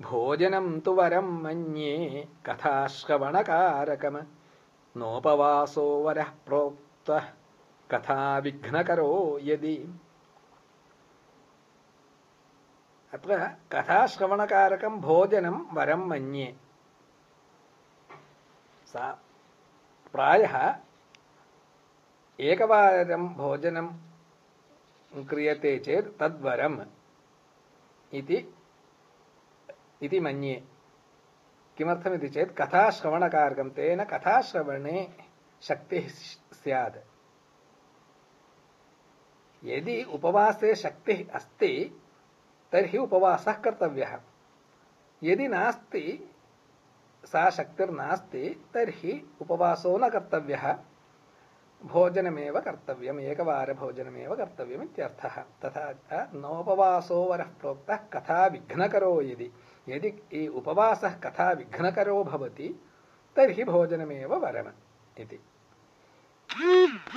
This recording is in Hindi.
भोजनं तु वरं मन्ये कथाश्रवणकारकम् नोपवासो वरः प्रोक्तः कथा विघ्नकरो यदि। अत्र कथाश्रवणकारकं भोजनं वरं मन्ये। सा प्रायः एकवारं भोजनं क्रियते चेत् तद्वरम् इति इति मन्ये किमर्थमिति चेत् कथाश्रवणकारकं तेन कथाश्रवणे शक्तिः स्यात् यदि उपवासे शक्तिः अस्ति तर्हि उपवासः कर्तव्यः यदि नास्ति सा शक्तिर्नास्ति तर्हि उपवासो न कर्तव्यः भोजनमेव कर्तव्यम् एकवारभोजनमेव कर्तव्यम् इत्यर्थः तथा नोपवासो वरः प्रोक्तः कथा विघ्नकरो यदि यदि उपवासः कथा विघ्नकरो भवति तर्हि भोजनमेव वरम् इति